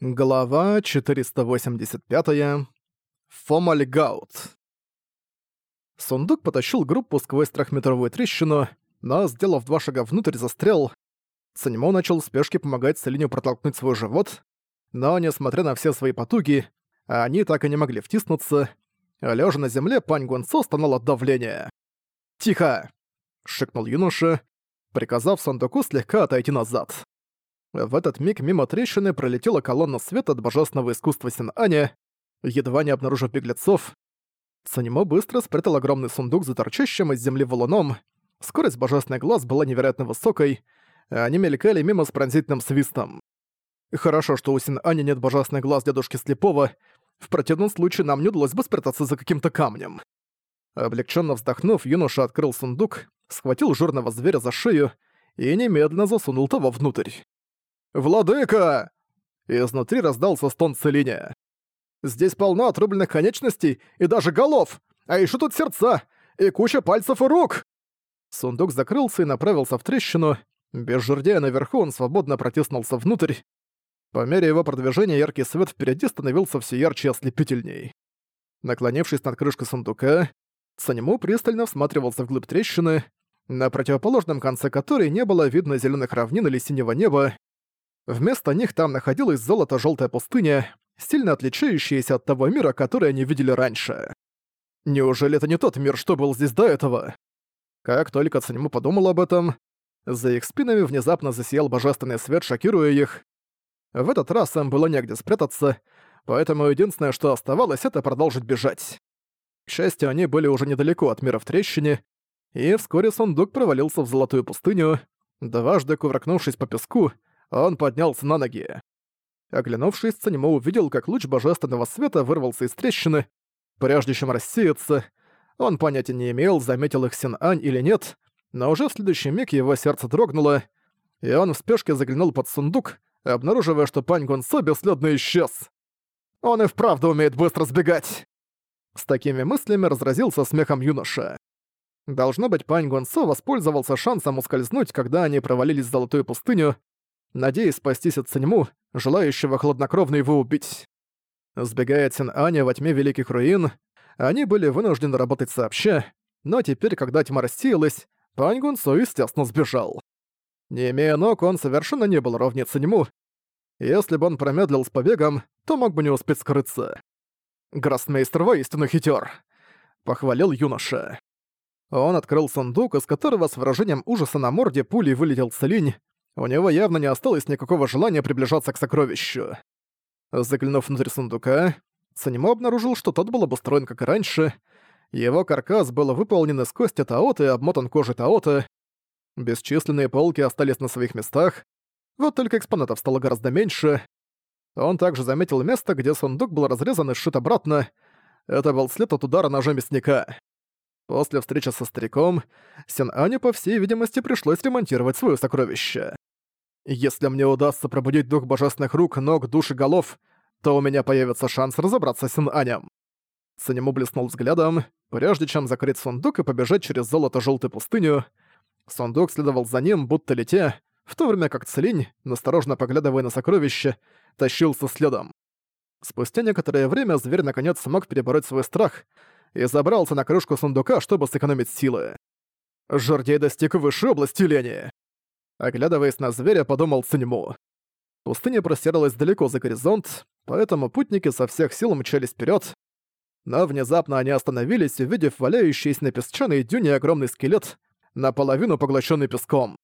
Глава 485. Фомальгаут. Сундук потащил группу сквозь трехметровую трещину, но, сделав два шага внутрь, застрял. Санимо начал в спешке помогать Селине протолкнуть свой живот, но, несмотря на все свои потуги, они так и не могли втиснуться. Лежа на земле, пань Гуанцо стонал от давления. «Тихо!» — шикнул юноша, приказав сундуку слегка отойти назад. В этот миг мимо трещины пролетела колонна света от божественного искусства Син-Аня, едва не обнаружив беглецов. Санимо быстро спрятал огромный сундук за торчащим из земли валуном. Скорость божественных глаз была невероятно высокой, а они мелькали мимо с пронзительным свистом. Хорошо, что у Син-Аня нет божественных глаз дедушки Слепого, в противном случае нам не удалось бы спрятаться за каким-то камнем. Облегченно вздохнув, юноша открыл сундук, схватил жирного зверя за шею и немедленно засунул того внутрь. «Владыка!» Изнутри раздался стон Целине. «Здесь полно отрубленных конечностей и даже голов! А еще тут сердца! И куча пальцев и рук!» Сундук закрылся и направился в трещину. Без жердяя наверху он свободно протиснулся внутрь. По мере его продвижения яркий свет впереди становился все ярче и ослепительней. Наклонившись над крышкой сундука, Санему пристально всматривался вглубь трещины, на противоположном конце которой не было видно зеленых равнин или синего неба, Вместо них там находилась золото-жёлтая пустыня, сильно отличающаяся от того мира, который они видели раньше. Неужели это не тот мир, что был здесь до этого? Как только Цанему подумал об этом, за их спинами внезапно засиял божественный свет, шокируя их. В этот раз им было негде спрятаться, поэтому единственное, что оставалось, это продолжить бежать. К счастью, они были уже недалеко от мира в трещине, и вскоре сундук провалился в золотую пустыню, дважды кувыркнувшись по песку, он поднялся на ноги. Оглянувшись, Цанимо увидел, как луч божественного света вырвался из трещины, прежде чем рассеяться. Он понятия не имел, заметил их Син-Ань или нет, но уже в следующий миг его сердце дрогнуло, и он в спешке заглянул под сундук, обнаруживая, что пань Гонсо бесследно исчез. Он и вправду умеет быстро сбегать. С такими мыслями разразился смехом юноша. Должно быть, пань Гонсо воспользовался шансом ускользнуть, когда они провалились в золотую пустыню, надеясь спастись от Циньму, желающего хладнокровно его убить. Сбегая от Син-Аня во тьме Великих Руин, они были вынуждены работать сообща, но теперь, когда тьма рассеялась, Пань Гунсо, естественно, сбежал. Не имея ног, он совершенно не был ровнее Циньму. Если бы он промедлил с побегом, то мог бы не успеть скрыться. «Гроссмейстер воистину хитер», — похвалил юноша. Он открыл сундук, из которого с выражением ужаса на морде пулей вылетел Целинь, у него явно не осталось никакого желания приближаться к сокровищу. Заглянув внутрь сундука, Санимо обнаружил, что тот был обустроен как и раньше. Его каркас был выполнен из кости Таота и обмотан кожей Таота. Бесчисленные полки остались на своих местах, вот только экспонатов стало гораздо меньше. Он также заметил место, где сундук был разрезан и сшит обратно. Это был след от удара ножа мясника. После встречи со стариком, Син-Ане, по всей видимости, пришлось ремонтировать свое сокровище. Если мне удастся пробудить дух божественных рук, ног, душ и голов, то у меня появится шанс разобраться с Син-Анем. Санему блеснул взглядом, прежде чем закрыть сундук и побежать через золото-желтую пустыню. Сундук следовал за ним, будто летя, в то время как Целинь, насторожно поглядывая на сокровище, тащился следом. Спустя некоторое время зверь наконец смог перебороть свой страх и забрался на крышку сундука, чтобы сэкономить силы. Жордей достиг высшей области лени. Оглядываясь на зверя, подумал Циньму. Пустыня простиралась далеко за горизонт, поэтому путники со всех сил мчались вперед. Но внезапно они остановились, увидев валяющийся на песчаной дюне огромный скелет, наполовину поглощенный песком.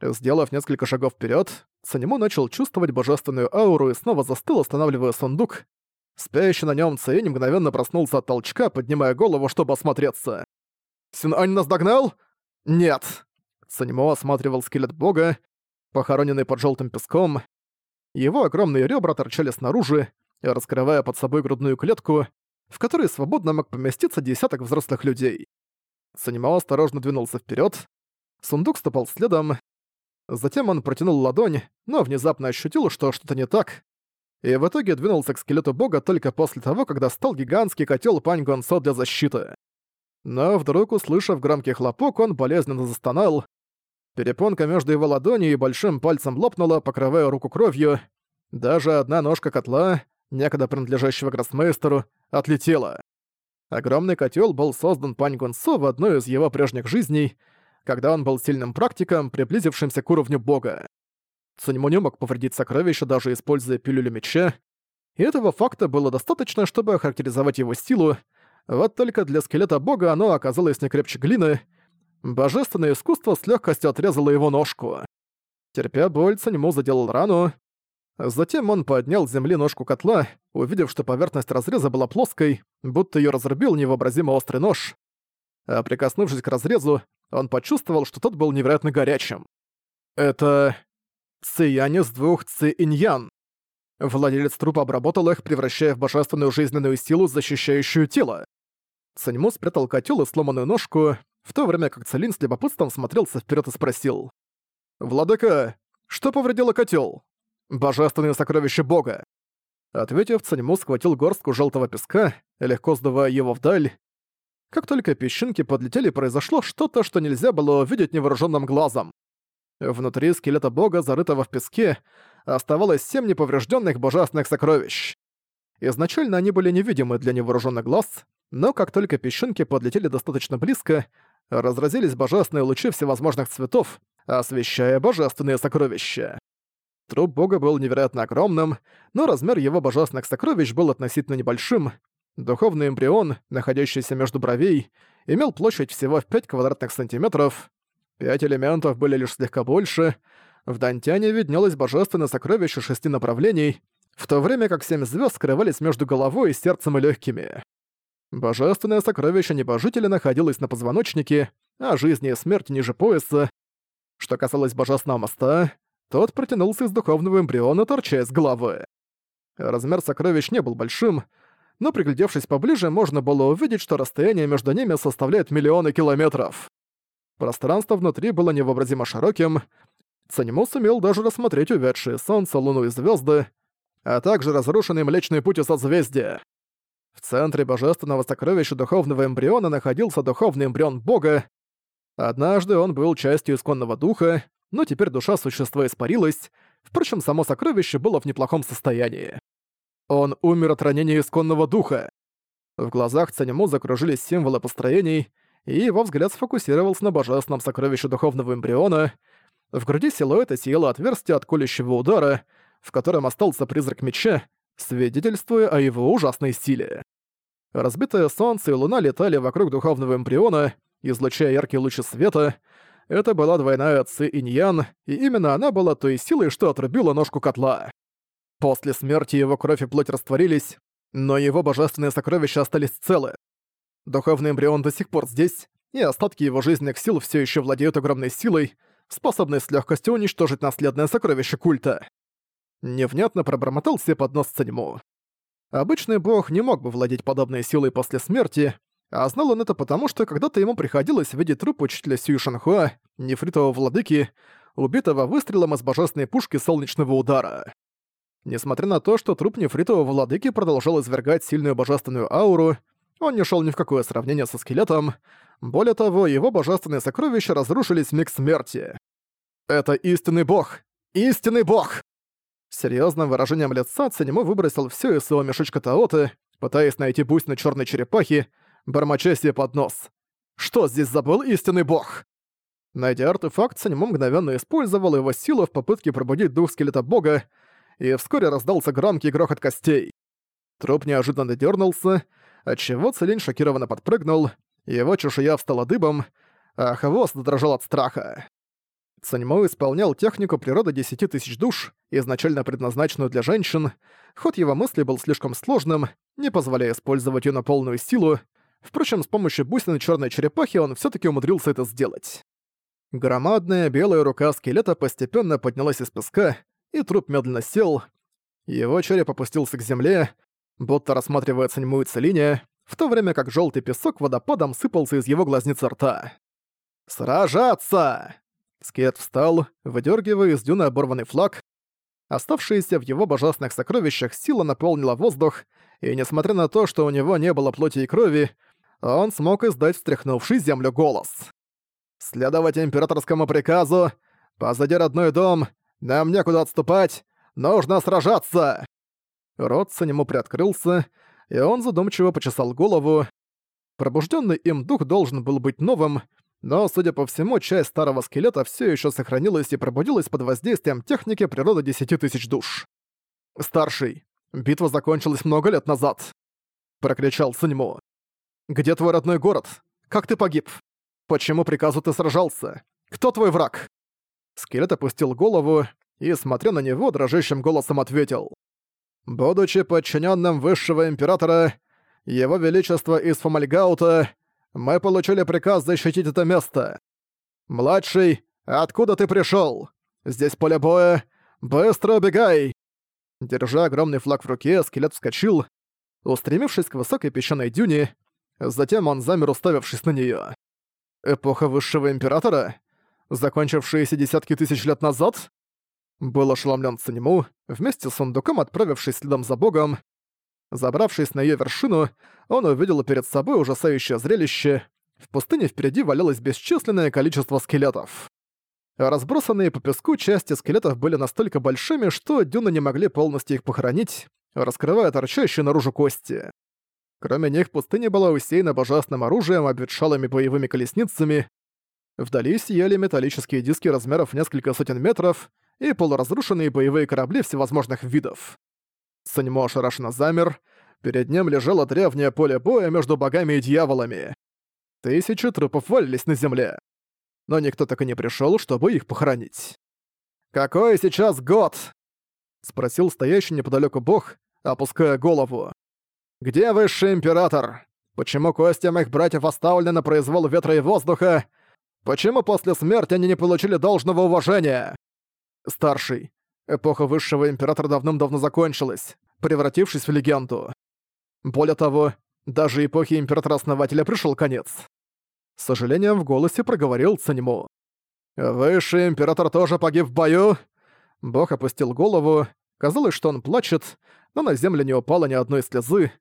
Сделав несколько шагов вперед, Цанему начал чувствовать божественную ауру и снова застыл, останавливая сундук. Спящий на нем Цаинь мгновенно проснулся от толчка, поднимая голову, чтобы осмотреться. «Син-Ань нас догнал?» «Нет!» Санимо осматривал скелет бога, похороненный под желтым песком. Его огромные ребра торчали снаружи, раскрывая под собой грудную клетку, в которой свободно мог поместиться десяток взрослых людей. Санимо осторожно двинулся вперед. Сундук ступал следом. Затем он протянул ладонь, но внезапно ощутил, что что-то не так, и в итоге двинулся к скелету бога только после того, когда стал гигантский котел Пань Гонсо для защиты. Но вдруг, услышав громкий хлопок, он болезненно застонал, Перепонка между его ладонью и большим пальцем лопнула, покрывая руку кровью. даже одна ножка котла, некогда принадлежащего гроссмейстеру, отлетела. Огромный котел был создан Пань Гунсо в одной из его прежних жизней, когда он был сильным практиком, приблизившимся к уровню бога. Цуньму не мог повредить сокровище, даже используя пилюлю меча, и этого факта было достаточно, чтобы охарактеризовать его силу, вот только для скелета бога оно оказалось не крепче глины. Божественное искусство с легкостью отрезало его ножку. Терпя боль, Цаньму заделал рану. Затем он поднял с земли ножку котла, увидев, что поверхность разреза была плоской, будто ее разрубил невообразимо острый нож. А прикоснувшись к разрезу, он почувствовал, что тот был невероятно горячим. Это... Циянь из двух ци-иньян. Владелец трупа обработал их, превращая в божественную жизненную силу, защищающую тело. Саньму спрятал котел и сломанную ножку, в то время как Целин с любопытством смотрелся вперед и спросил. «Владыка, что повредило котел? Божественное сокровище бога!» Ответив, Цаньму схватил горстку желтого песка, легко сдувая его вдаль. Как только песчинки подлетели, произошло что-то, что нельзя было увидеть невооруженным глазом. Внутри скелета бога, зарытого в песке, оставалось семь неповрежденных божественных сокровищ. Изначально они были невидимы для невооруженных глаз, но как только песчинки подлетели достаточно близко, разразились божественные лучи всевозможных цветов, освещая божественные сокровища. Труп бога был невероятно огромным, но размер его божественных сокровищ был относительно небольшим. Духовный эмбрион, находящийся между бровей, имел площадь всего в 5 квадратных сантиметров. Пять элементов были лишь слегка больше. В Дантяне виднелось божественное сокровище шести направлений, в то время как семь звезд скрывались между головой, сердцем и легкими. Божественное сокровище небожителя находилось на позвоночнике, а жизни и смерть ниже пояса. Что касалось божественного моста, тот протянулся из духовного эмбриона, торчая с головы. Размер сокровищ не был большим, но приглядевшись поближе, можно было увидеть, что расстояние между ними составляет миллионы километров. Пространство внутри было невообразимо широким. Цаньму сумел даже рассмотреть увядшие солнце, луну и звезды, а также разрушенный Млечный Путь и созвездия. В центре божественного сокровища духовного эмбриона находился духовный эмбрион Бога. Однажды он был частью исконного духа, но теперь душа существа испарилась, впрочем, само сокровище было в неплохом состоянии. Он умер от ранения исконного духа. В глазах Цанему закружились символы построений, и его взгляд сфокусировался на божественном сокровище духовного эмбриона. В груди силуэта сияло отверстие от колющего удара, в котором остался призрак меча, свидетельствуя о его ужасной силе. Разбитое солнце и луна летали вокруг духовного эмбриона, излучая яркие лучи света. Это была двойная Ци Иньян, и именно она была той силой, что отрубила ножку котла. После смерти его кровь и плоть растворились, но его божественные сокровища остались целы. Духовный эмбрион до сих пор здесь, и остатки его жизненных сил все еще владеют огромной силой, способной с легкостью уничтожить наследное сокровище культа. Невнятно пробормотал себе под нос Цаньму. Обычный бог не мог бы владеть подобной силой после смерти, а знал он это потому, что когда-то ему приходилось видеть труп учителя Сью Шанхуа, нефритового владыки, убитого выстрелом из божественной пушки солнечного удара. Несмотря на то, что труп нефритового владыки продолжал извергать сильную божественную ауру, он не шел ни в какое сравнение со скелетом. Более того, его божественные сокровища разрушились в миг смерти. «Это истинный бог! Истинный бог!» Серьезным выражением лица Цинему выбросил все из своего мешочка Таоты, пытаясь найти пусть на черной черепахе, бормоча себе под нос. «Что здесь забыл истинный бог?» Найдя артефакт, Цинему мгновенно использовал его силу в попытке пробудить дух скелета бога, и вскоре раздался громкий грохот костей. Труп неожиданно дернулся, отчего Целень шокированно подпрыгнул, его чешуя встала дыбом, а хвост дрожал от страха. Цаньмо исполнял технику природы десяти тысяч душ, изначально предназначенную для женщин. Ход его мысли был слишком сложным, не позволяя использовать ее на полную силу. Впрочем, с помощью бусины черной черепахи он все таки умудрился это сделать. Громадная белая рука скелета постепенно поднялась из песка, и труп медленно сел. Его череп опустился к земле, будто рассматривая Цаньму и Целине, в то время как желтый песок водопадом сыпался из его глазницы рта. «Сражаться!» Скелет встал, выдергивая из дюны оборванный флаг. Оставшаяся в его божественных сокровищах сила наполнила воздух, и несмотря на то, что у него не было плоти и крови, он смог издать встряхнувший землю голос. «Следовать императорскому приказу! Позади родной дом! Нам некуда отступать! Нужно сражаться!» Рот Санему приоткрылся, и он задумчиво почесал голову. Пробужденный им дух должен был быть новым, но, судя по всему, часть старого скелета все еще сохранилась и пробудилась под воздействием техники природы десяти тысяч душ. «Старший, битва закончилась много лет назад», — прокричал Санему. «Где твой родной город? Как ты погиб? Почему приказу ты сражался? Кто твой враг?» Скелет опустил голову и, смотря на него, дрожащим голосом ответил. «Будучи подчиненным высшего императора, его величество из Фомальгаута, мы получили приказ защитить это место. Младший, откуда ты пришел? Здесь поле боя. Быстро убегай!» Держа огромный флаг в руке, скелет вскочил, устремившись к высокой песчаной дюне, затем он замер, уставившись на нее. Эпоха Высшего Императора? Закончившаяся десятки тысяч лет назад? Был ошеломлен Циньму, вместе с сундуком отправившись следом за богом. Забравшись на ее вершину, он увидел перед собой ужасающее зрелище. В пустыне впереди валялось бесчисленное количество скелетов. Разбросанные по песку части скелетов были настолько большими, что дюны не могли полностью их похоронить, раскрывая торчащие наружу кости. Кроме них, пустыня была усеяна божественным оружием, обветшалыми боевыми колесницами. Вдали сияли металлические диски размеров несколько сотен метров и полуразрушенные боевые корабли всевозможных видов. Саньмо ошарашенно замер, перед ним лежало древнее поле боя между богами и дьяволами. Тысячи трупов валились на земле но никто так и не пришёл, чтобы их похоронить. «Какой сейчас год?» — спросил стоящий неподалёку бог, опуская голову. «Где высший император? Почему кости моих братьев оставлены на произвол ветра и воздуха? Почему после смерти они не получили должного уважения?» «Старший. Эпоха высшего императора давным-давно закончилась, превратившись в легенду. Более того, даже эпохи императора-основателя пришёл конец. С сожалением в голосе проговорил Цаньму. «Высший император тоже погиб в бою?» Бог опустил голову. Казалось, что он плачет, но на землю не упало ни одной слезы.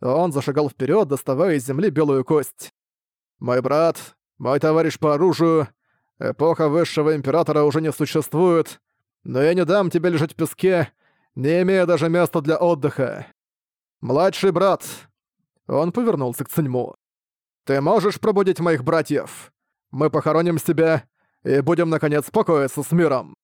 Он зашагал вперед, доставая из земли белую кость. «Мой брат, мой товарищ по оружию, эпоха высшего императора уже не существует, но я не дам тебе лежать в песке, не имея даже места для отдыха. Младший брат!» Он повернулся к Циньму. Ты можешь пробудить моих братьев? Мы похороним себя и будем, наконец, спокоиться с миром».